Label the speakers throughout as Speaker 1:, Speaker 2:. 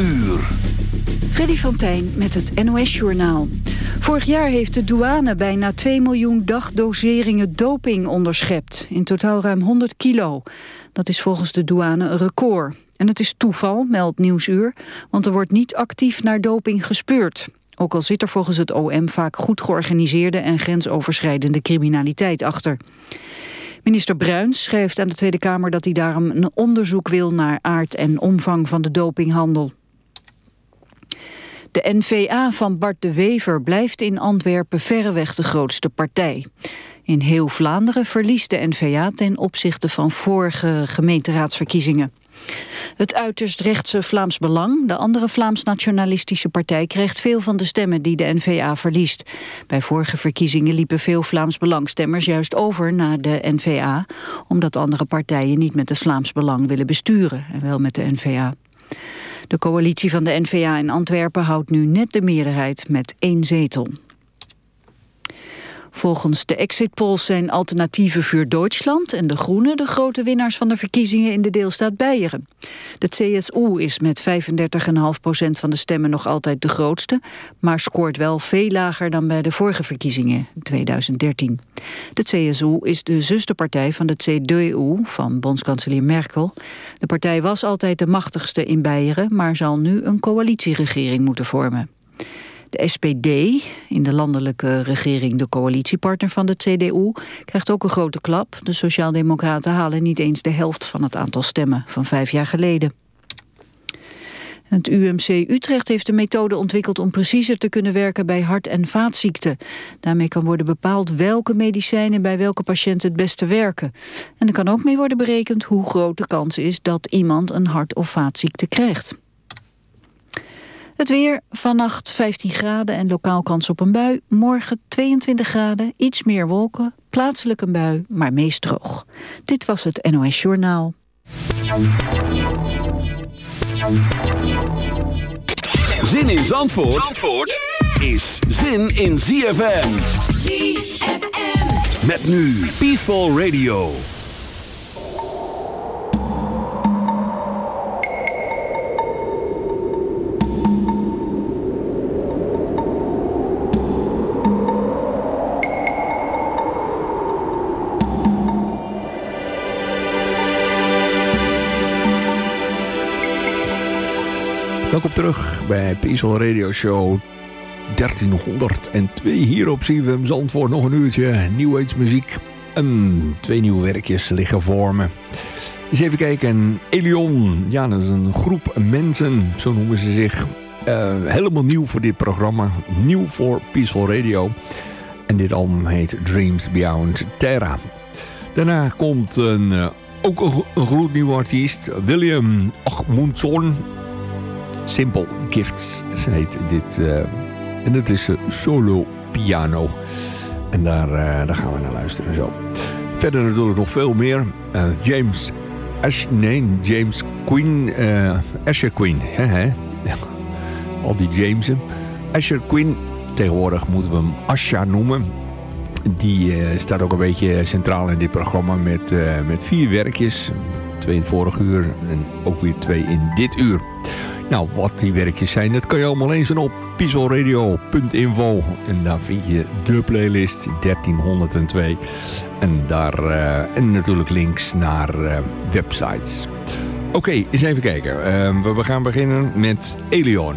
Speaker 1: uur.
Speaker 2: Freddy van met het NOS-journaal. Vorig jaar heeft de douane bijna 2 miljoen dagdoseringen doping onderschept. In totaal ruim 100 kilo. Dat is volgens de douane een record. En het is toeval, meldt Nieuwsuur, want er wordt niet actief naar doping gespeurd. Ook al zit er volgens het OM vaak goed georganiseerde en grensoverschrijdende criminaliteit achter. Minister Bruins schrijft aan de Tweede Kamer dat hij daarom een onderzoek wil naar aard en omvang van de dopinghandel. De NVA van Bart de Wever blijft in Antwerpen verreweg de grootste partij. In heel Vlaanderen verliest de NVA ten opzichte van vorige gemeenteraadsverkiezingen. Het uiterst rechtse Vlaams Belang, de andere Vlaams-nationalistische partij... krijgt veel van de stemmen die de N-VA verliest. Bij vorige verkiezingen liepen veel Vlaams Belangstemmers juist over naar de N-VA... omdat andere partijen niet met het Vlaams Belang willen besturen... en wel met de N-VA. De coalitie van de N-VA in Antwerpen houdt nu net de meerderheid met één zetel. Volgens de exit polls zijn alternatieven voor Duitsland en de Groenen de grote winnaars van de verkiezingen in de deelstaat Beieren. De CSU is met 35,5 procent van de stemmen nog altijd de grootste, maar scoort wel veel lager dan bij de vorige verkiezingen in 2013. De CSU is de zusterpartij van de CDU van bondskanselier Merkel. De partij was altijd de machtigste in Beieren, maar zal nu een coalitieregering moeten vormen. De SPD, in de landelijke regering de coalitiepartner van de CDU, krijgt ook een grote klap. De Sociaaldemocraten halen niet eens de helft van het aantal stemmen van vijf jaar geleden. Het UMC Utrecht heeft een methode ontwikkeld om preciezer te kunnen werken bij hart- en vaatziekten. Daarmee kan worden bepaald welke medicijnen bij welke patiënt het beste werken. En er kan ook mee worden berekend hoe groot de kans is dat iemand een hart- of vaatziekte krijgt. Het weer, vannacht 15 graden en lokaal kans op een bui. Morgen 22 graden, iets meer wolken, plaatselijk een bui, maar meest droog. Dit was het NOS Journaal.
Speaker 1: Zin in Zandvoort, Zandvoort is zin in ZFM.
Speaker 3: ZFM.
Speaker 1: Met nu Peaceful Radio.
Speaker 4: Welkom terug bij Peaceful Radio Show 1302 hier op CWM Zandvoort. Nog een uurtje New muziek en twee nieuwe werkjes liggen voor me. Eens even kijken. Elion, ja dat is een groep mensen, zo noemen ze zich. Uh, helemaal nieuw voor dit programma, nieuw voor Peaceful Radio. En dit album heet Dreams Beyond Terra. Daarna komt een, uh, ook een, een gloednieuwe artiest, William Achmundson. Simple Gifts heet dit. Uh, en dat is uh, solo piano. En daar, uh, daar gaan we naar luisteren zo. Verder natuurlijk nog veel meer. James Ash, nee, James Queen. Asher Queen. Hè, hè? Al die Jamesen. Asher Queen. Tegenwoordig moeten we hem Asha noemen. Die staat ook een beetje centraal in dit programma met, met vier werkjes. Twee in het vorige uur en ook weer twee in dit uur. Nou, wat die werkjes zijn, dat kan je allemaal lezen op pieselradio.info. En daar vind je de playlist 1302. En, daar, uh, en natuurlijk links naar uh, websites. Oké, eens even kijken. Uh, we gaan beginnen met Elion.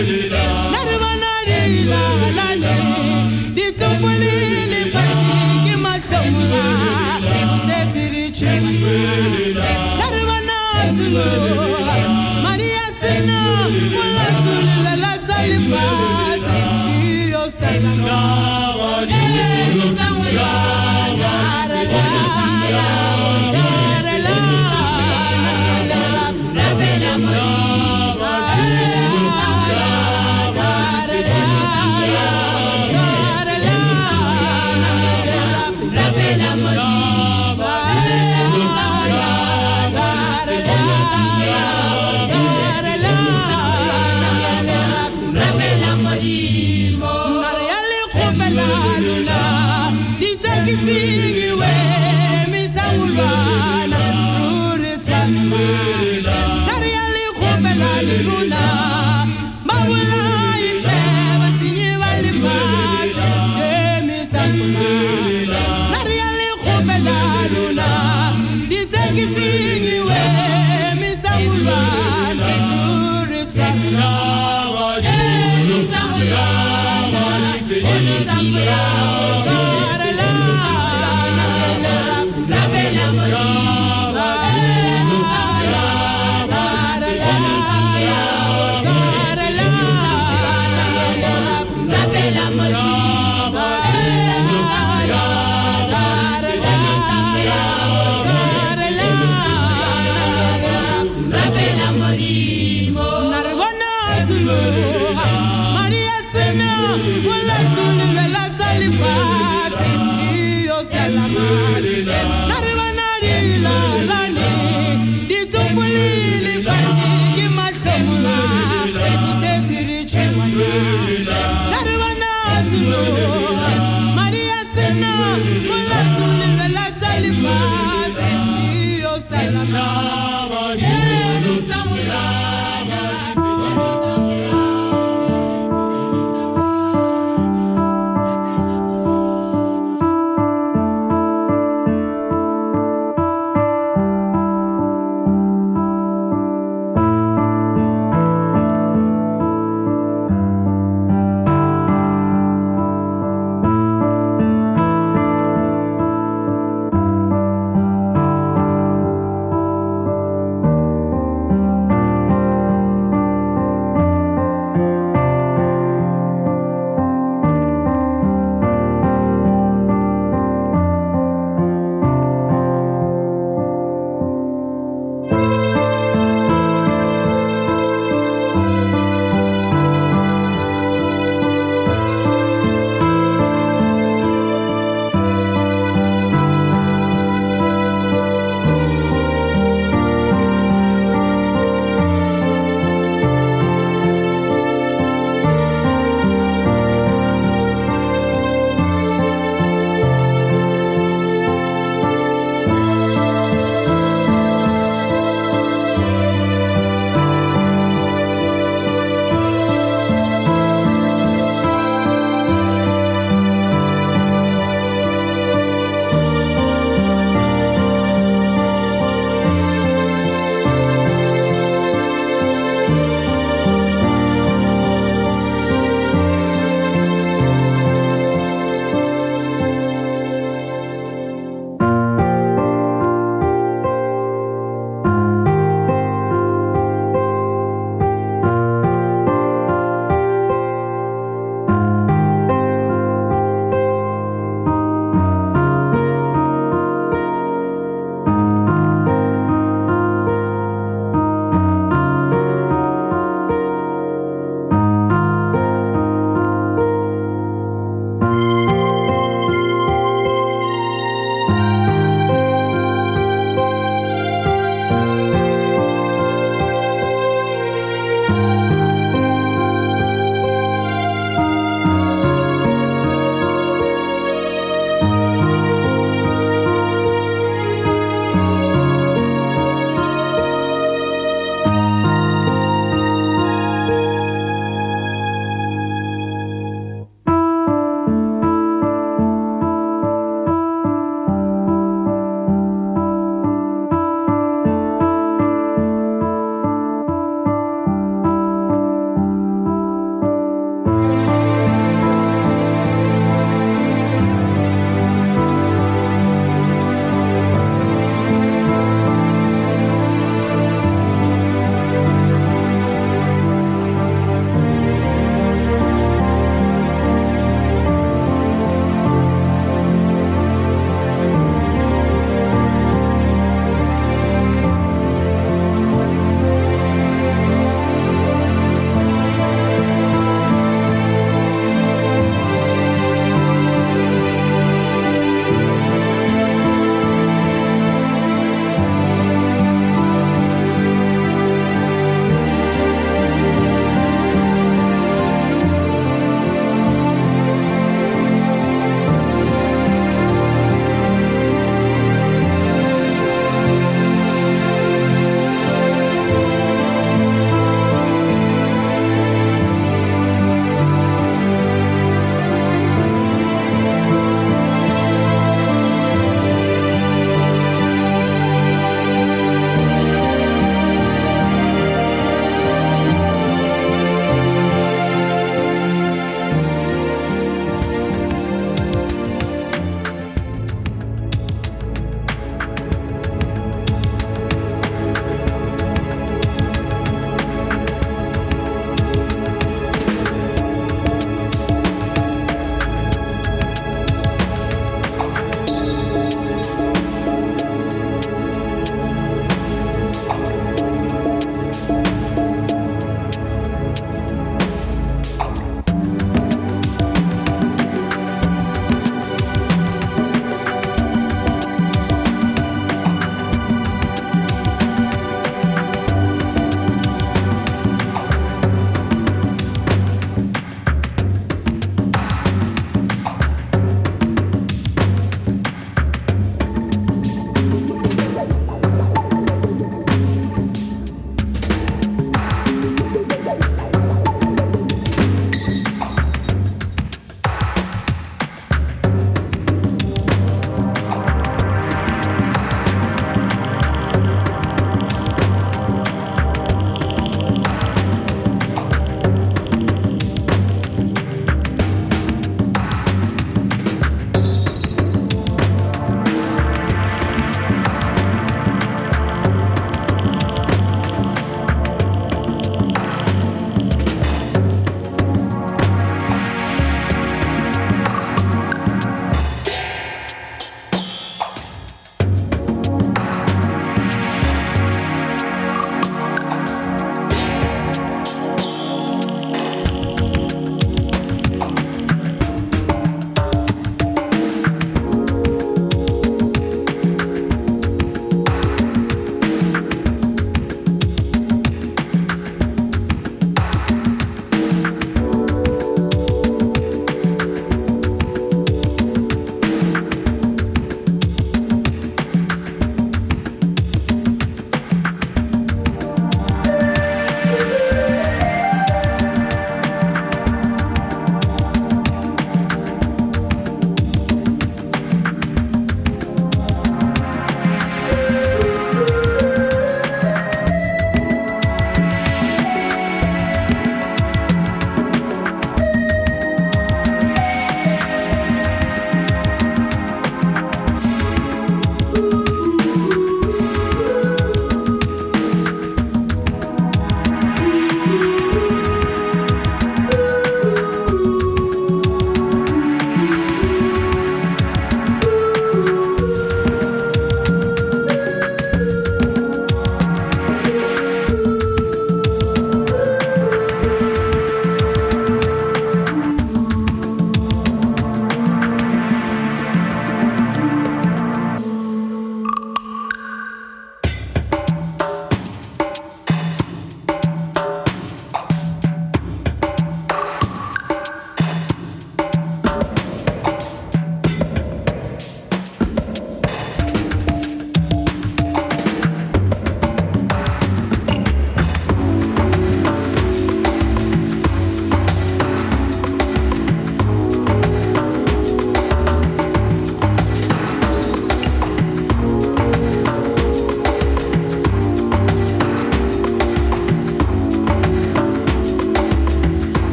Speaker 5: Maria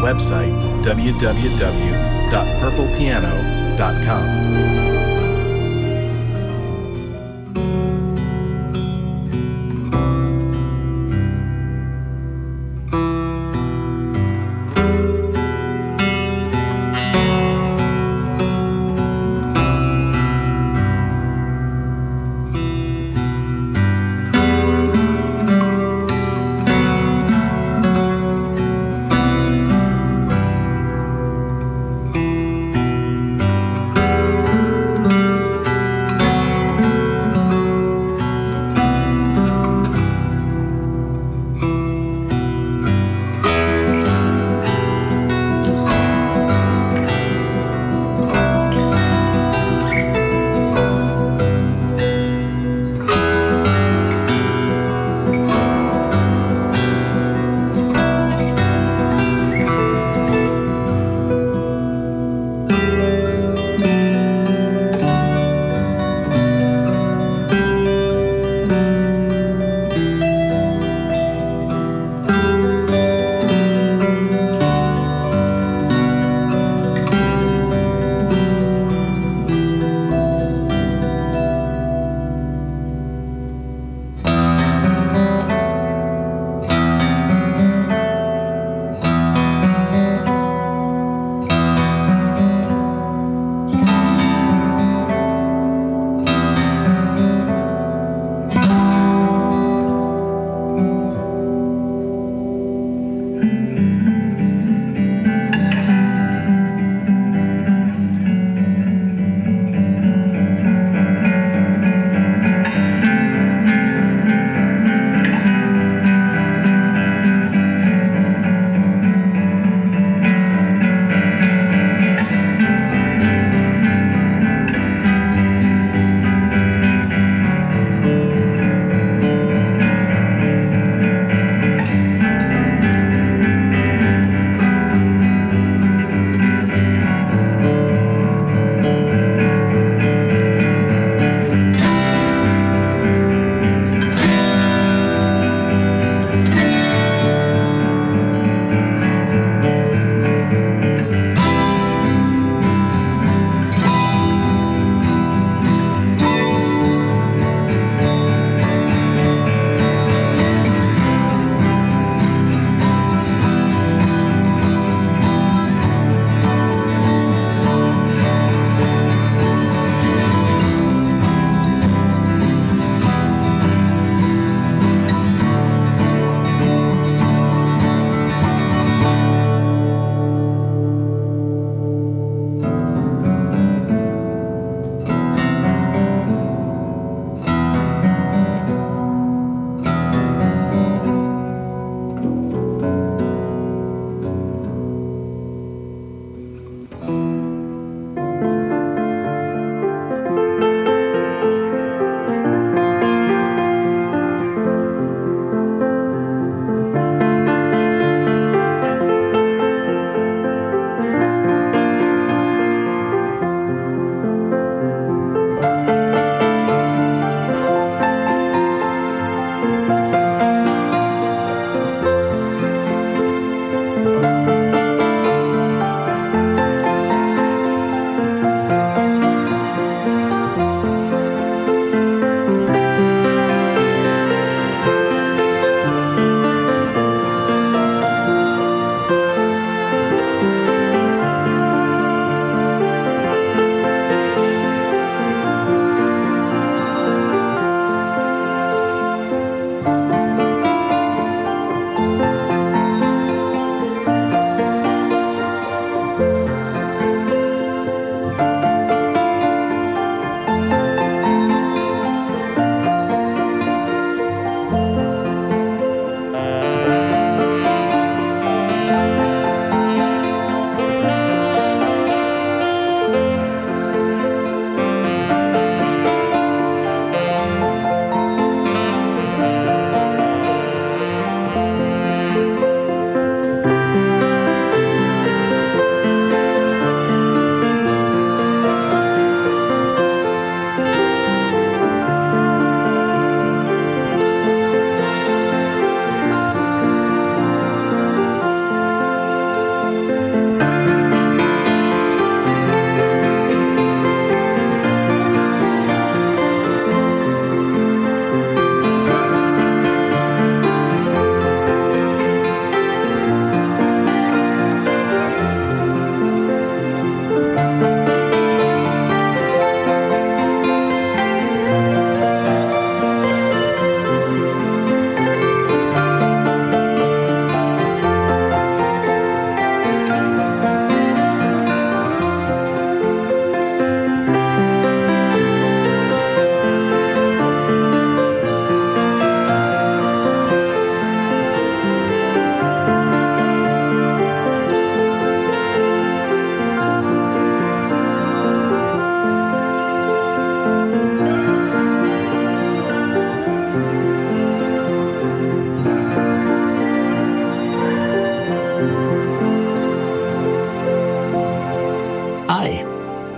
Speaker 6: Website, www.purplepiano.com.